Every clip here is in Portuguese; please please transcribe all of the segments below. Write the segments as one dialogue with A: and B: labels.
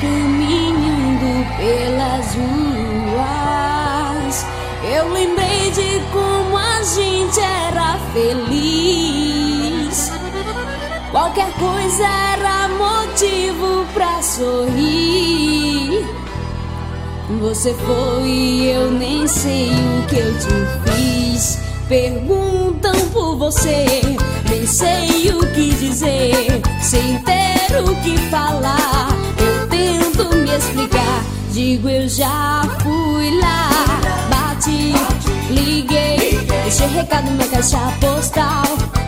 A: caminhando pelas ruas, eu lembrei de como a gente era feliz. Qualquer coisa era motivo pra sorrir. Você foi e eu nem sei o que eu te fiz. Perguntam por você, nem sei o que dizer. Sem ter o que falar, eu tento me explicar. Digo, eu já fui lá, bati, liguei, deixei recado na caixa postal.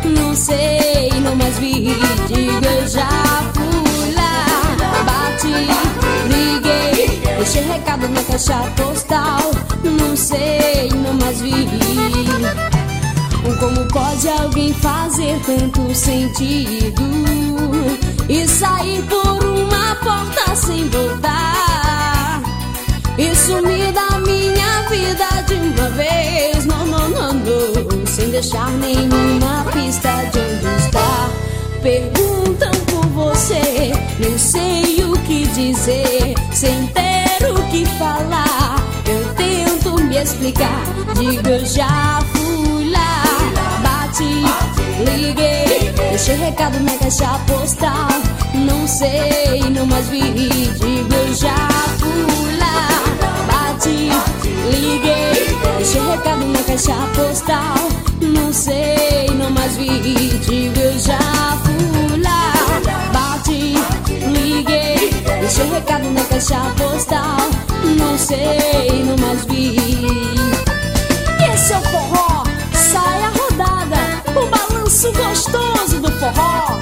A: Não sei, não mais vi. Digo, eu já fui lá, bati, liguei, deixei recado na caixa postal. Não sei, não mais vi. Como pode alguém fazer tanto sentido e sair por uma porta sem voltar e sumir da minha vida de uma vez? Não, não, não, não, sem deixar nenhuma pista de onde está. Perguntam por você, nem sei o que dizer, sem ter o que falar. Eu tento me explicar, digo eu já deixei recado na caixa postal. Não sei, não mais vi, digo eu já fui lá. Bati, liguei, deixei recado na caixa postal. Não sei, não mais vi, digo eu já fui lá. Bati, liguei, deixei recado na caixa postal. Não sei, não mais vi. Esse é o forró, sai a rodada, o balanço gostoso Oh.